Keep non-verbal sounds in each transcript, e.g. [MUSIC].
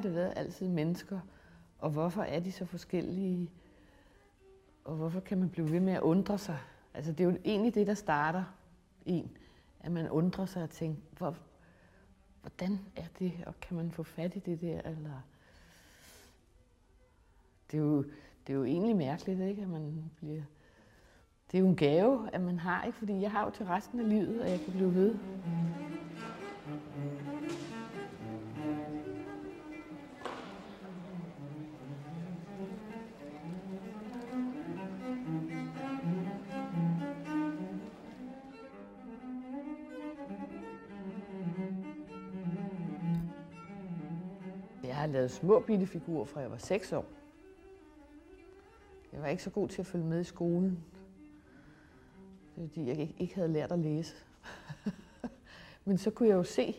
har det været altid mennesker, og hvorfor er de så forskellige, og hvorfor kan man blive ved med at undre sig? Altså det er jo egentlig det, der starter en, at man undrer sig og tænker, hvor, hvordan er det, og kan man få fat i det der, eller... Det er jo, det er jo egentlig mærkeligt, ikke, at man bliver... Det er jo en gave, at man har, ikke? fordi jeg har jo til resten af livet, og jeg kan blive ved. Mm. Små bitte figurer fra jeg var 6 år. Jeg var ikke så god til at følge med i skolen. Fordi, jeg ikke- havde lært at læse. [LAUGHS] Men så kunne jeg jo se,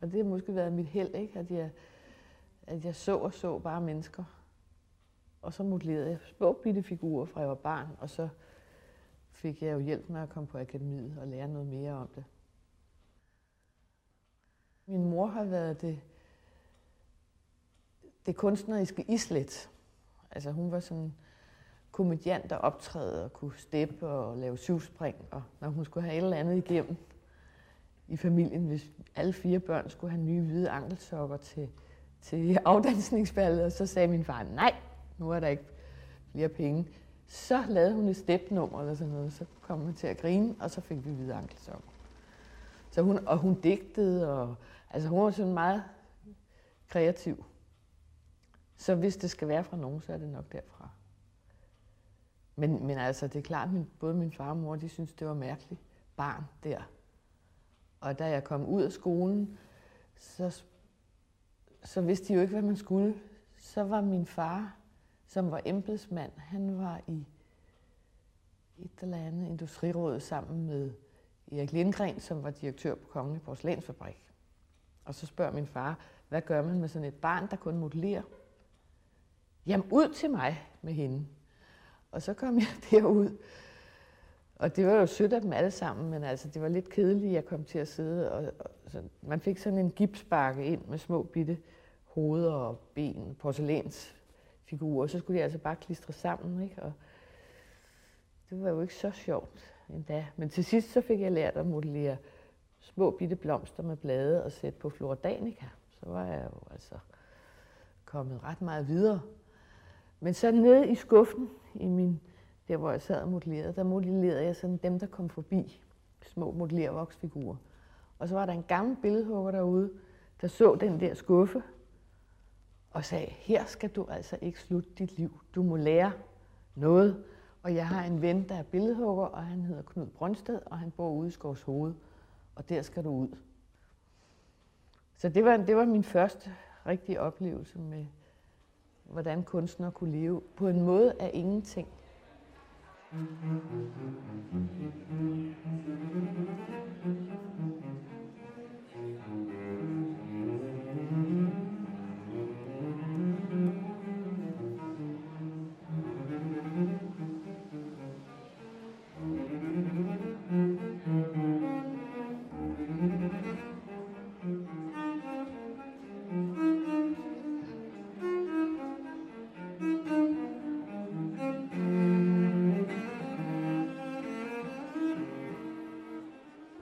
og det har måske været mit held, ikke? At, jeg, at jeg så og så bare mennesker. Og så modellerede jeg små bitte figurer fra jeg var barn, og så fik jeg jo hjælp med at komme på akademiet og lære noget mere om det. Min mor har været det, det kunstneriske islet. Altså hun var sådan komediant, der optræde og kunne steppe og lave syvspring, og når hun skulle have et eller andet igennem i familien, hvis alle fire børn skulle have nye hvide ankelsokker til, til afdansningsballet, og så sagde min far, nej, nu er der ikke flere penge. Så lavede hun et stepnummer eller sådan noget, så kom hun til at grine, og så fik vi hvide ankelsokker. Så hun, og hun digtede, og altså hun var sådan meget kreativ. Så hvis det skal være fra nogen, så er det nok derfra. Men, men altså, det er klart, at både min far og mor, de synes det var mærkeligt barn der. Og da jeg kom ud af skolen, så, så vidste de jo ikke, hvad man skulle. Så var min far, som var embedsmand, han var i et eller andet industriråd sammen med Erik Lindgren, som var direktør på Kongelig Porcelænsfabrik. Og så spørger min far, hvad gør man med sådan et barn, der kun modellerer? Jamen ud til mig med hende. Og så kom jeg [LAUGHS] derud. Og det var jo sødt af dem alle sammen, men altså, det var lidt kedeligt, at jeg kom til at sidde. Og, og så, man fik sådan en gipsbakke ind med små bitte hoveder og ben, porcelænsfigurer. Så skulle de altså bare klistre sammen, ikke? Og det var jo ikke så sjovt endda. Men til sidst så fik jeg lært at modellere små bitte blomster med blade og sætte på Floridanica. Så var jeg jo altså kommet ret meget videre. Men så nede i skuffen, i min, der hvor jeg sad og modellerede, der modellerede jeg sådan dem, der kom forbi. Små modellervoksfigurer. Og så var der en gammel billedhugger derude, der så den der skuffe, og sagde, her skal du altså ikke slutte dit liv. Du må lære noget. Og jeg har en ven, der er billedhugger, og han hedder Knud Brøndsted, og han bor ude i Skovs Hoved. Og der skal du ud. Så det var, det var min første rigtige oplevelse med, hvordan kunstnere kunne leve på en måde af ingenting.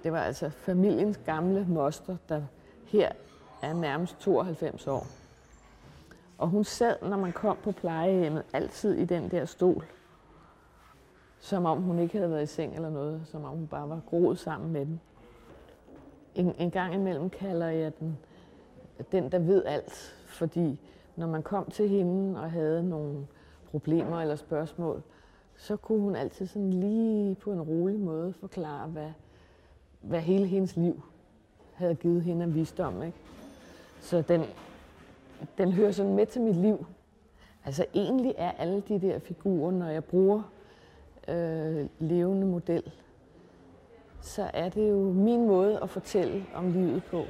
Det var altså familiens gamle moster, der her er nærmest 92 år. Og hun sad, når man kom på plejehjemmet, altid i den der stol. Som om hun ikke havde været i seng eller noget, som om hun bare var groet sammen med den. En, en gang imellem kalder jeg den den, der ved alt. Fordi når man kom til hende og havde nogle problemer eller spørgsmål, så kunne hun altid sådan lige på en rolig måde forklare, hvad, hvad hele hendes liv havde givet hende af visdom. Ikke? Så den, den hører sådan med til mit liv. Altså egentlig er alle de der figurer, når jeg bruger øh, levende model, så er det jo min måde at fortælle om livet på.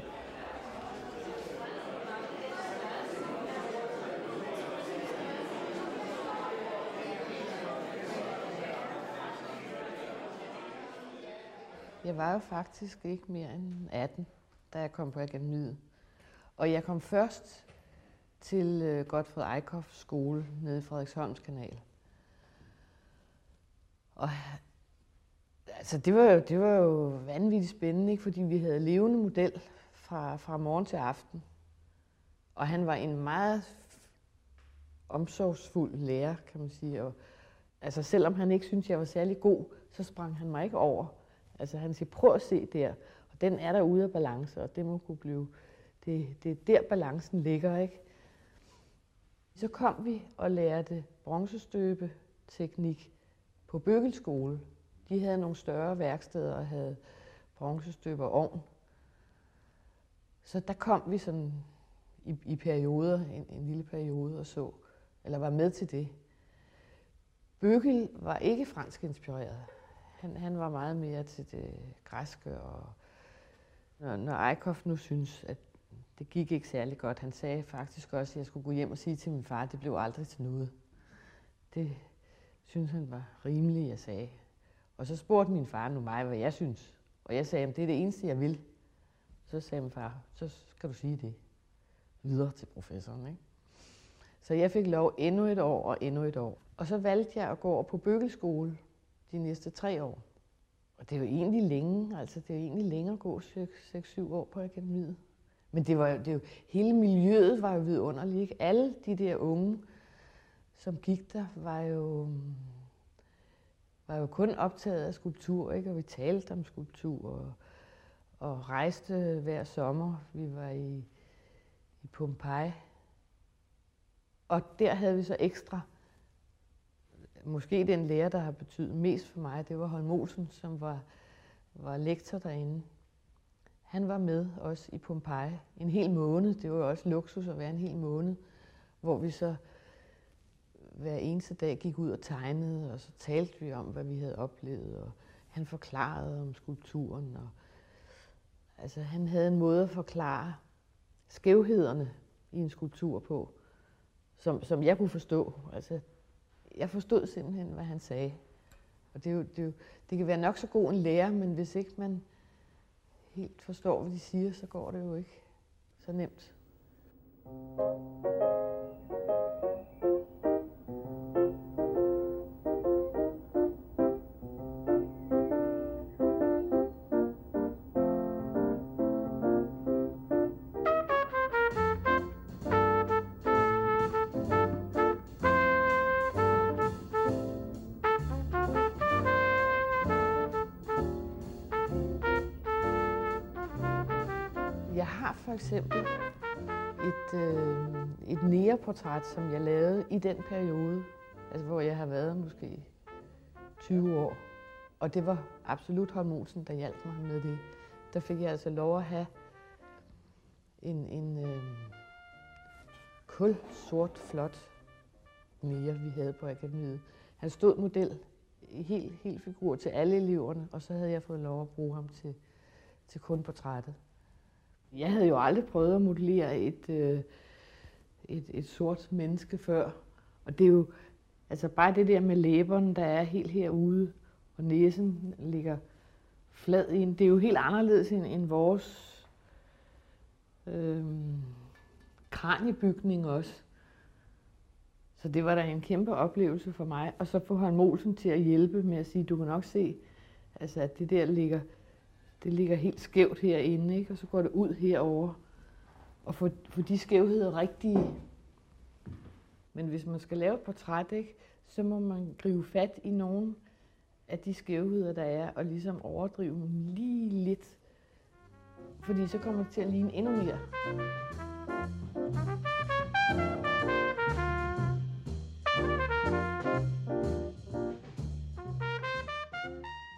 Jeg var jo faktisk ikke mere end 18, da jeg kom på akademiet. Og jeg kom først til øh, Godfred Eichhoffs skole nede i Frederiksholms kanal. Og altså, det, var jo, det var jo vanvittigt spændende, ikke? fordi vi havde levende model fra, fra morgen til aften. Og han var en meget omsorgsfuld lærer, kan man sige. Og, altså, selvom han ikke syntes, jeg var særlig god, så sprang han mig ikke over. Altså, han siger, prøv at se der. Og den er der ude af balance, og det må kunne blive... Det, det er der, balancen ligger, ikke? Så kom vi og lærte bronzestøbeteknik på Bøgelskole. De havde nogle større værksteder og havde bronzestøber ovn. Så der kom vi sådan i, i perioder, en, en lille periode og så, eller var med til det. Bøgel var ikke fransk inspireret. Han, han var meget mere til det græske, og når, når Eichhoff nu synes, at det gik ikke særlig godt, han sagde faktisk også, at jeg skulle gå hjem og sige til min far, at det blev aldrig til noget. Det synes han var rimeligt, jeg sagde. Og så spurgte min far nu mig, hvad jeg synes. Og jeg sagde, at det er det eneste, jeg vil. Så sagde min far, så skal du sige det videre til professoren. Ikke? Så jeg fik lov endnu et år og endnu et år. Og så valgte jeg at gå over på bøgelskole de næste tre år. Og det er jo egentlig længe, altså det er jo egentlig længere at gå 6-7 år på akademiet. Men det var, det var, hele miljøet var jo vidunderligt. Ikke? Alle de der unge, som gik der, var jo, var jo kun optaget af skulptur, ikke? og vi talte om skulptur og, og rejste hver sommer. Vi var i, i Pompeji, og der havde vi så ekstra, måske den lærer, der har betydet mest for mig, det var Holm Olsen, som var, var lektor derinde. Han var med også i Pompeji en hel måned. Det var jo også luksus at være en hel måned, hvor vi så hver eneste dag gik ud og tegnede, og så talte vi om, hvad vi havde oplevet, og han forklarede om skulpturen. Og, altså, han havde en måde at forklare skævhederne i en skulptur på, som, som jeg kunne forstå. Altså, jeg forstod simpelthen, hvad han sagde. Og det, er jo, det, er jo, det kan være nok så god en lærer, men hvis ikke man helt forstår, hvad de siger, så går det jo ikke så nemt. thank you eksempel et, øh, et næreportræt, som jeg lavede i den periode, altså hvor jeg har været måske 20 år. Og det var absolut Holm Olsen, der hjalp mig med det. Der fik jeg altså lov at have en, en øh, kul, sort, flot nære, vi havde på akademiet. Han stod model, helt, helt figur til alle eleverne, og så havde jeg fået lov at bruge ham til, til kun portrættet. Jeg havde jo aldrig prøvet at modellere et, øh, et, et sort menneske før. Og det er jo altså bare det der med læberne, der er helt herude, og næsen ligger flad ind. Det er jo helt anderledes end, end vores øh, kraniebygning også. Så det var da en kæmpe oplevelse for mig. Og så få Holm Olsen til at hjælpe med at sige, du kan nok se, altså, at det der ligger det ligger helt skævt herinde, ikke? og så går det ud herover og få, få de skævheder rigtige. Men hvis man skal lave et portræt, ikke, så må man gribe fat i nogle af de skævheder, der er, og ligesom overdrive dem lige lidt. Fordi så kommer det til at ligne endnu mere.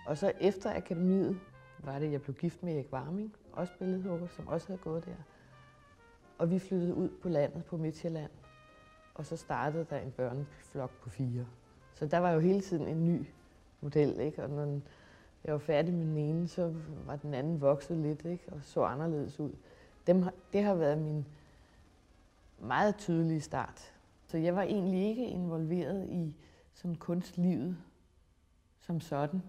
Og så efter akademiet, var det, jeg blev gift med Erik Warming, også billedhugger, som også havde gået der. Og vi flyttede ud på landet på Midtjylland, og så startede der en børneflok på fire. Så der var jo hele tiden en ny model, ikke? og når jeg var færdig med den ene, så var den anden vokset lidt ikke? og så anderledes ud. Dem, det har været min meget tydelige start. Så jeg var egentlig ikke involveret i sådan kunstlivet som sådan.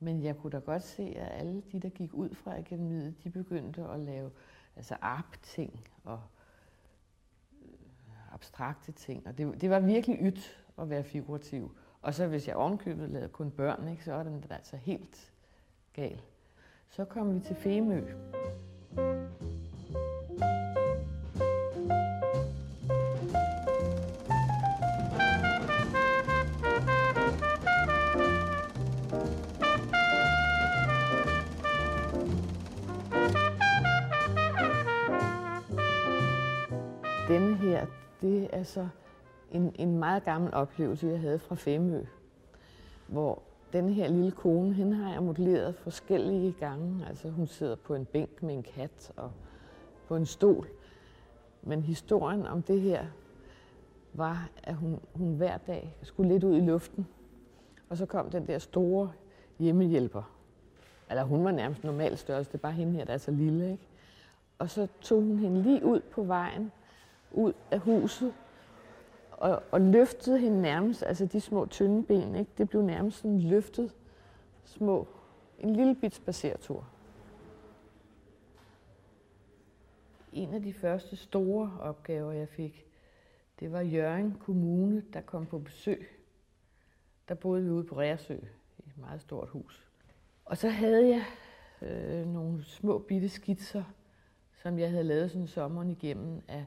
Men jeg kunne da godt se, at alle de, der gik ud fra akademiet, de begyndte at lave altså arp-ting og øh, abstrakte ting. Og det, det var virkelig ydt at være figurativ. Og så hvis jeg ovenkøbet lavede kun børn, ikke, så er den altså helt gal. Så kom vi til Femø. Denne det er så en, en meget gammel oplevelse, jeg havde fra Femø, hvor den her lille kone, hende har jeg modelleret forskellige gange. Altså hun sidder på en bænk med en kat og på en stol. Men historien om det her var, at hun, hun hver dag skulle lidt ud i luften. Og så kom den der store hjemmehjælper. Eller hun var nærmest normal størrelse, det er bare hende her, der er så lille. Ikke? Og så tog hun hende lige ud på vejen, ud af huset, og, og løftede hende nærmest, altså de små tynde ben, ikke? det blev nærmest sådan løftet små, en lille bit spacertur. En af de første store opgaver, jeg fik, det var Jørgen Kommune, der kom på besøg. Der boede vi ude på Rærsø, i et meget stort hus. Og så havde jeg øh, nogle små bitte skitser, som jeg havde lavet sådan sommeren igennem af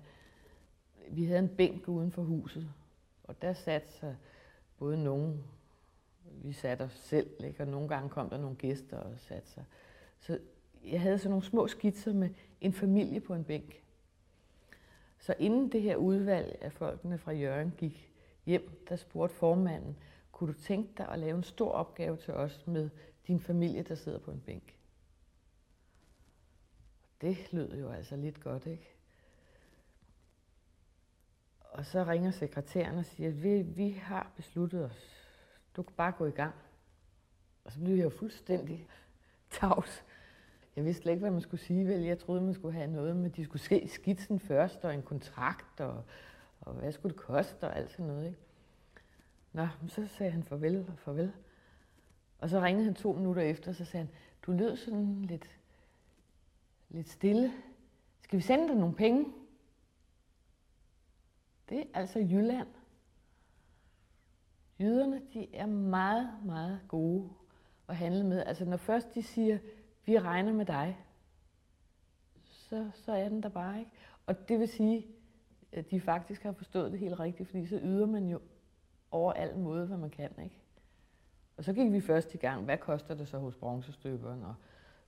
vi havde en bænk uden for huset, og der satte sig både nogen, vi satte os selv, ikke? og nogle gange kom der nogle gæster og satte sig. Så jeg havde sådan nogle små skitser med en familie på en bænk. Så inden det her udvalg af folkene fra Jørgen gik hjem, der spurgte formanden, kunne du tænke dig at lave en stor opgave til os med din familie, der sidder på en bænk? Det lød jo altså lidt godt, ikke? Og så ringer sekretæren og siger, at vi, vi har besluttet os. Du kan bare gå i gang. Og så blev jeg jo fuldstændig [LAUGHS] tavs. Jeg vidste slet ikke, hvad man skulle sige. Vel, jeg troede, man skulle have noget med, de skulle se skitsen først, og en kontrakt, og, og hvad skulle det koste, og alt sådan noget. Ikke? Nå, så sagde han farvel og farvel. Og så ringede han to minutter efter, og så sagde han, du lød sådan lidt, lidt stille. Skal vi sende dig nogle penge? Det er altså Jylland. Jyderne, de er meget, meget gode at handle med. Altså når først de siger, vi regner med dig, så, så er den der bare ikke. Og det vil sige, at de faktisk har forstået det helt rigtigt, fordi så yder man jo over al måde, hvad man kan. Ikke? Og så gik vi først i gang, hvad koster det så hos bronzestøberen? Og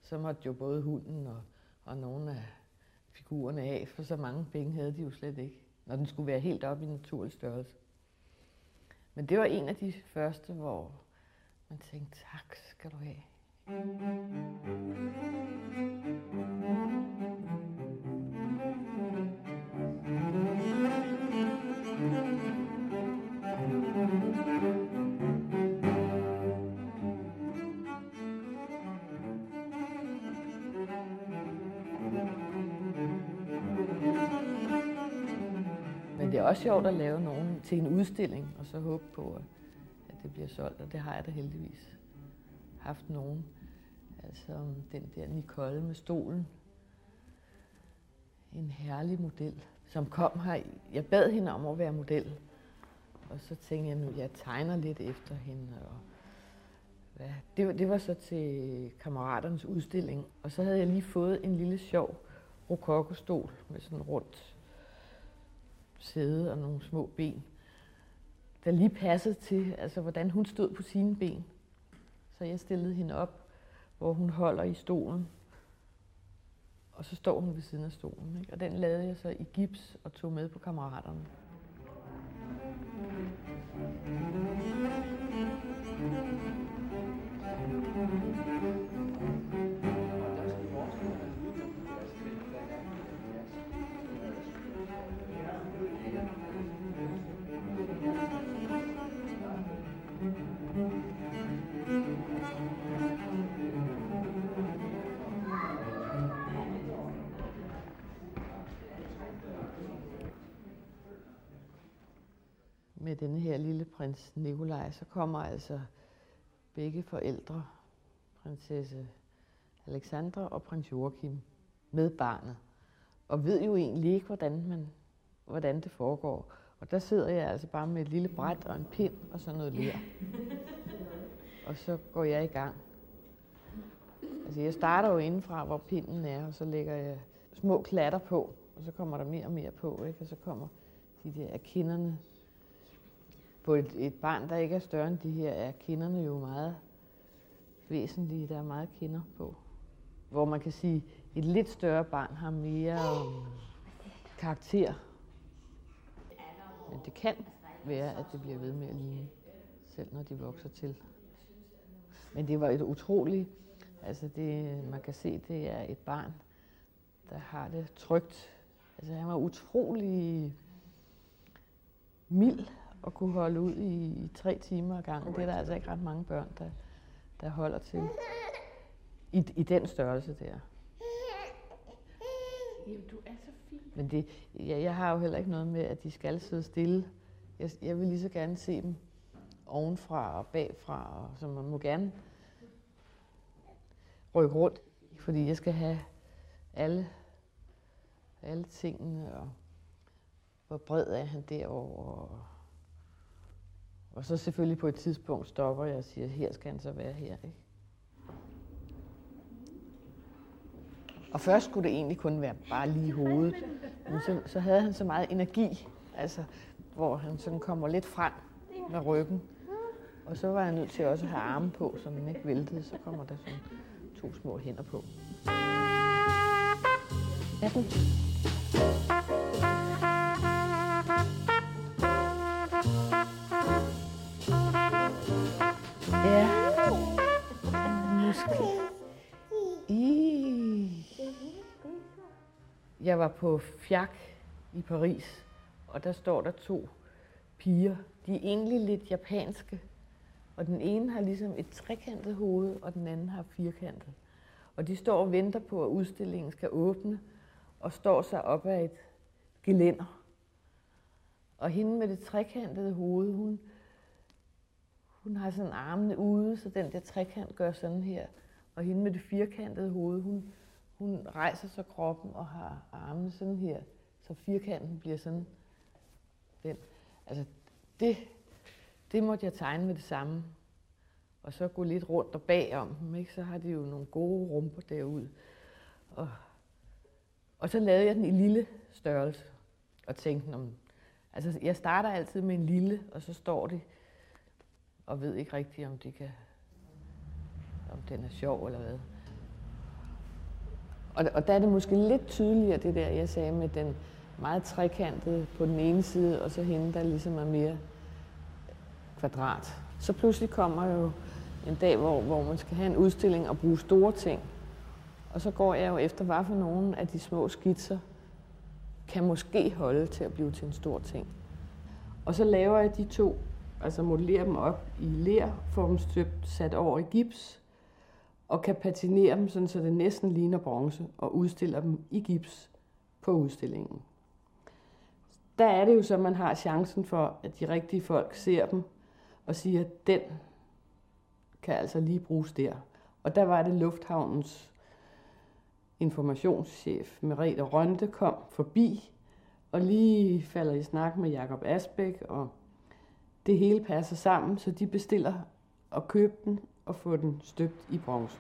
så måtte jo både hunden og, og nogle af figurerne af, for så mange penge havde de jo slet ikke når den skulle være helt op i naturlig størrelse. Men det var en af de første, hvor man tænkte, tak skal du have. Er også sjovt at lave nogen til en udstilling, og så håbe på, at det bliver solgt, og det har jeg da heldigvis haft nogen. Altså den der Nicole med stolen. En herlig model, som kom her. Jeg bad hende om at være model, og så tænkte jeg, nu jeg tegner lidt efter hende. Og hvad? Det, det var så til kammeraternes udstilling, og så havde jeg lige fået en lille sjov rokokostol med sådan rundt sæde og nogle små ben, der lige passede til, altså hvordan hun stod på sine ben. Så jeg stillede hende op, hvor hun holder i stolen, og så står hun ved siden af stolen. Ikke? Og den lavede jeg så i gips og tog med på kammeraterne. Med denne her lille prins Nikolaj, så kommer altså begge forældre, prinsesse Alexandra og prins Joachim, med barnet. Og ved jo egentlig ikke, hvordan man hvordan det foregår. Og der sidder jeg altså bare med et lille bræt og en pind og sådan noget ler. [LAUGHS] Og så går jeg i gang. Altså jeg starter jo indenfra, hvor pinden er, og så lægger jeg små klatter på, og så kommer der mere og mere på, ikke? og så kommer de der kinderne. På et, et barn, der ikke er større end de her, er kinderne jo meget væsentlige. Der er meget kinder på. Hvor man kan sige, at et lidt større barn har mere um, karakter. Men det kan være, at det bliver ved med at ligne, selv når de vokser til. Men det var et utroligt, altså det, man kan se, det er et barn, der har det trygt. Altså han var utrolig mild og kunne holde ud i, i tre timer ad gangen. Det er der altså ikke ret mange børn, der, der holder til i, i den størrelse der. Jamen, du er så fin. Men det, ja, jeg har jo heller ikke noget med, at de skal sidde stille. Jeg, jeg vil lige så gerne se dem ovenfra og bagfra, og så man må gerne rykke rundt, fordi jeg skal have alle, alle tingene, og hvor bred er han derovre, og, og så selvfølgelig på et tidspunkt stopper jeg og siger, her skal han så være her. Ikke? Og først skulle det egentlig kun være bare lige hovedet. Men så, så havde han så meget energi, altså, hvor han sådan kommer lidt frem med ryggen. Og så var jeg nødt til også at have arme på, så den ikke væltede. Så kommer der sådan to små hænder på. 18. var på Fjak i Paris, og der står der to piger. De er egentlig lidt japanske, og den ene har ligesom et trekantet hoved, og den anden har firkantet. Og de står og venter på, at udstillingen skal åbne, og står sig op ad et gelænder. Og hende med det trekantede hoved, hun, hun har sådan armene ude, så den der trekant gør sådan her. Og hende med det firkantede hoved, hun, hun rejser så kroppen og har armene sådan her, så firkanten bliver sådan den. Altså, det, det måtte jeg tegne med det samme. Og så gå lidt rundt og bagom dem, ikke? så har de jo nogle gode rumper derude. Og, og så lavede jeg den i lille størrelse, og tænkte, om, altså jeg starter altid med en lille, og så står det, og ved ikke rigtigt, om det kan, om den er sjov eller hvad. Og, og der er det måske lidt tydeligere, det der, jeg sagde med den meget trekantede på den ene side, og så hende, der ligesom er mere kvadrat. Så pludselig kommer jo en dag, hvor, hvor man skal have en udstilling og bruge store ting. Og så går jeg jo efter, hvad for nogle af de små skitser kan måske holde til at blive til en stor ting. Og så laver jeg de to, altså modellerer dem op i ler, får dem støbt sat over i gips, og kan patinere dem, sådan, så det næsten ligner bronze, og udstiller dem i gips på udstillingen. Der er det jo så, at man har chancen for, at de rigtige folk ser dem og siger, at den kan altså lige bruges der. Og der var det Lufthavnens informationschef, Merete Rønte, kom forbi og lige falder i snak med Jakob Asbæk, og det hele passer sammen, så de bestiller at købe den og få den støbt i bronze.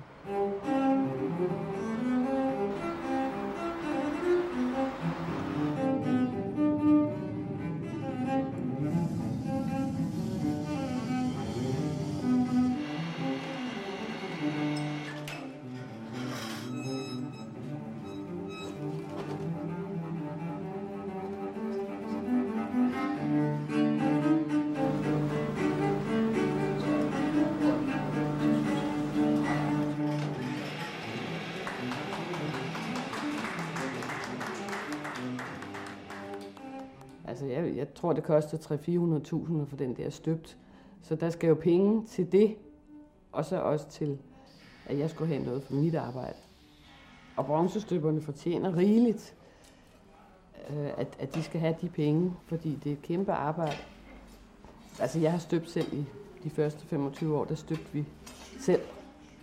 Tror, det koster 300-400.000 for den der støbt. Så der skal jo penge til det, og så også til, at jeg skulle have noget for mit arbejde. Og bronzestøberne fortjener rigeligt, øh, at, at de skal have de penge, fordi det er et kæmpe arbejde. Altså, jeg har støbt selv i de første 25 år, der støbte vi selv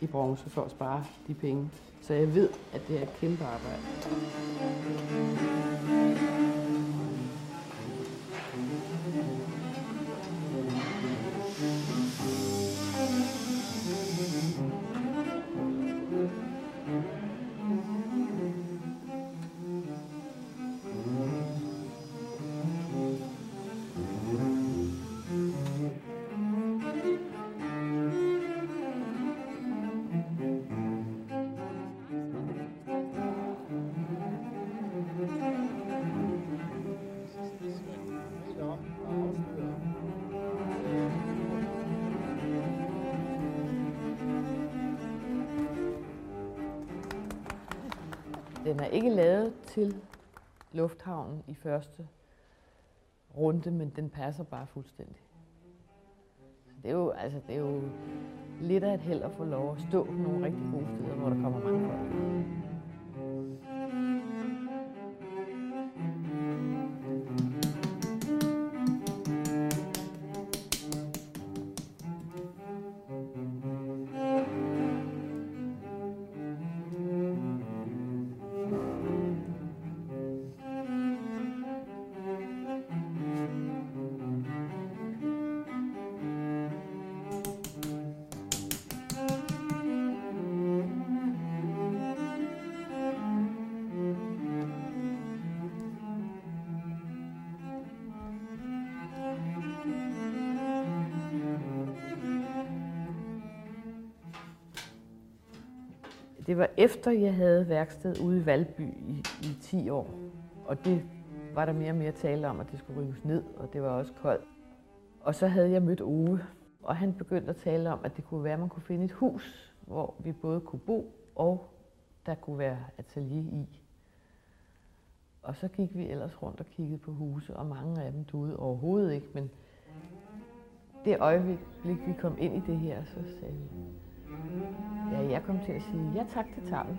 i bronze for at spare de penge. Så jeg ved, at det er et kæmpe arbejde. Den er ikke lavet til lufthavnen i første runde, men den passer bare fuldstændig. Det er jo, altså, det er jo lidt af et held at få lov at stå nogle rigtig gode steder, hvor der kommer mange folk. Var efter, jeg havde værksted ude i Valby i, i 10 år. Og det var der mere og mere tale om, at det skulle rives ned, og det var også koldt. Og så havde jeg mødt Ove, og han begyndte at tale om, at det kunne være, at man kunne finde et hus, hvor vi både kunne bo, og der kunne være atelier i. Og så gik vi ellers rundt og kiggede på huse, og mange af dem duede overhovedet ikke, men det øjeblik, vi kom ind i det her, så sagde vi, Ja, jeg kom til at sige, ja tak, det tager vi.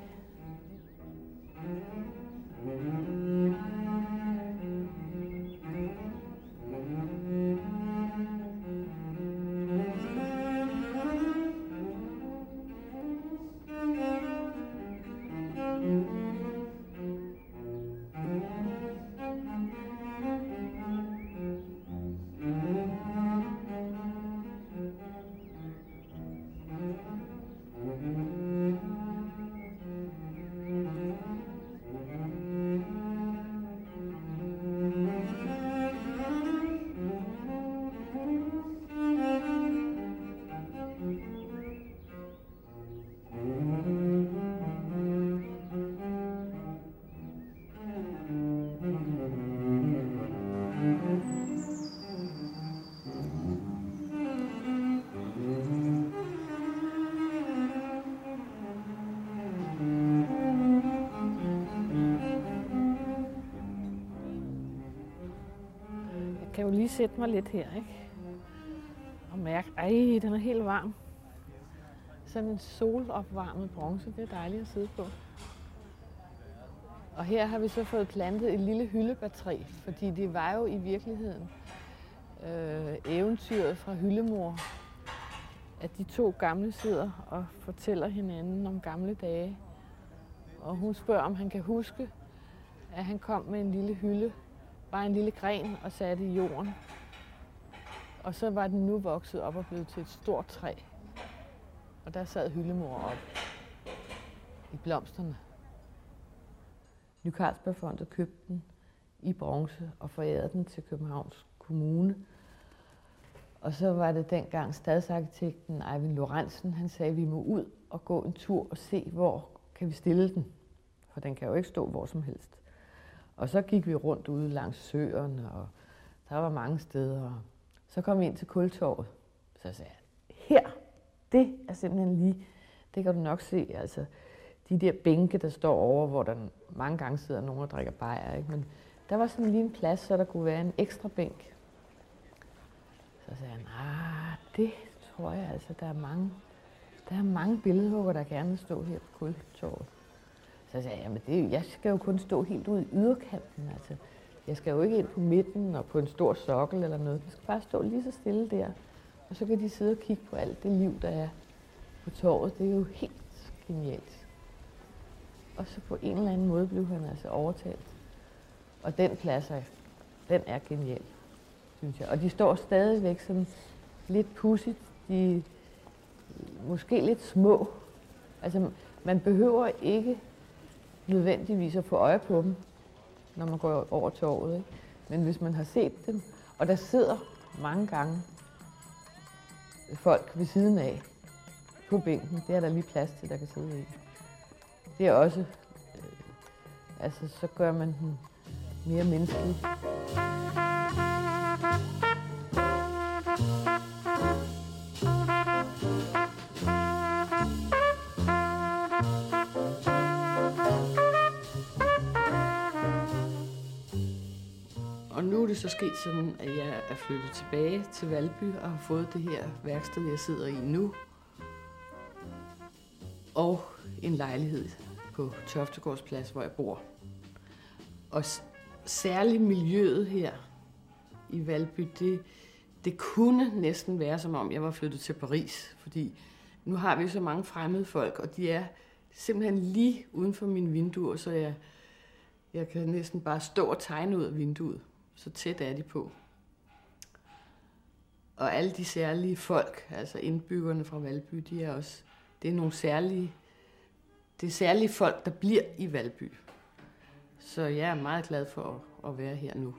Jo lige sætte mig lidt her, ikke? Og mærke, ej, den er helt varm. Sådan en solopvarmet bronze, det er dejligt at sidde på. Og her har vi så fået plantet et lille hyldebatteri, fordi det var jo i virkeligheden øh, eventyret fra Hyllemor, at de to gamle sidder og fortæller hinanden om gamle dage. Og hun spørger, om han kan huske, at han kom med en lille hylde, bare en lille gren og satte i jorden. Og så var den nu vokset op og blevet til et stort træ. Og der sad hyldemor op i blomsterne. Ny Carlsbergfondet købte den i bronze og forærede den til Københavns Kommune. Og så var det dengang stadsarkitekten Eivind Lorentzen, han sagde, at vi må ud og gå en tur og se, hvor kan vi stille den. For den kan jo ikke stå hvor som helst. Og så gik vi rundt ude langs søen, og der var mange steder. Så kom vi ind til Kultorvet. Så sagde jeg, her, det er simpelthen lige, det kan du nok se, altså de der bænke, der står over, hvor der mange gange sidder nogen og drikker bajer, ikke? men der var sådan lige en plads, så der kunne være en ekstra bænk. Så sagde han, ah, det tror jeg altså, der er mange, der er mange billedhugger, der gerne vil stå her på Kultorvet. Så sagde jeg, at det, jeg skal jo kun stå helt ude i yderkanten. Altså. Jeg skal jo ikke ind på midten og på en stor sokkel eller noget. Jeg skal bare stå lige så stille der. Og så kan de sidde og kigge på alt det liv, der er på torvet. Det er jo helt genialt. Og så på en eller anden måde blev han altså overtalt. Og den plads er, den er genial, synes jeg. Og de står stadigvæk sådan lidt pudsigt. De er måske lidt små. Altså, man behøver ikke nødvendigvis at få øje på dem, når man går over til året. Ikke? Men hvis man har set dem, og der sidder mange gange folk ved siden af på bænken, det er der lige plads til, der kan sidde i. Det er også, øh, altså så gør man den mere menneskelig. Det så sket sådan, at jeg er flyttet tilbage til Valby og har fået det her værksted, jeg sidder i nu. Og en lejlighed på Toftegårdsplads, hvor jeg bor. Og særligt miljøet her i Valby, det, det kunne næsten være som om, jeg var flyttet til Paris. Fordi nu har vi så mange fremmede folk, og de er simpelthen lige uden for mine vinduer, så jeg, jeg kan næsten bare stå og tegne ud af vinduet. Så tæt er de på. Og alle de særlige folk, altså indbyggerne fra Valby, de er også, det er nogle særlige, det er særlige folk, der bliver i Valby. Så jeg er meget glad for at, at være her nu.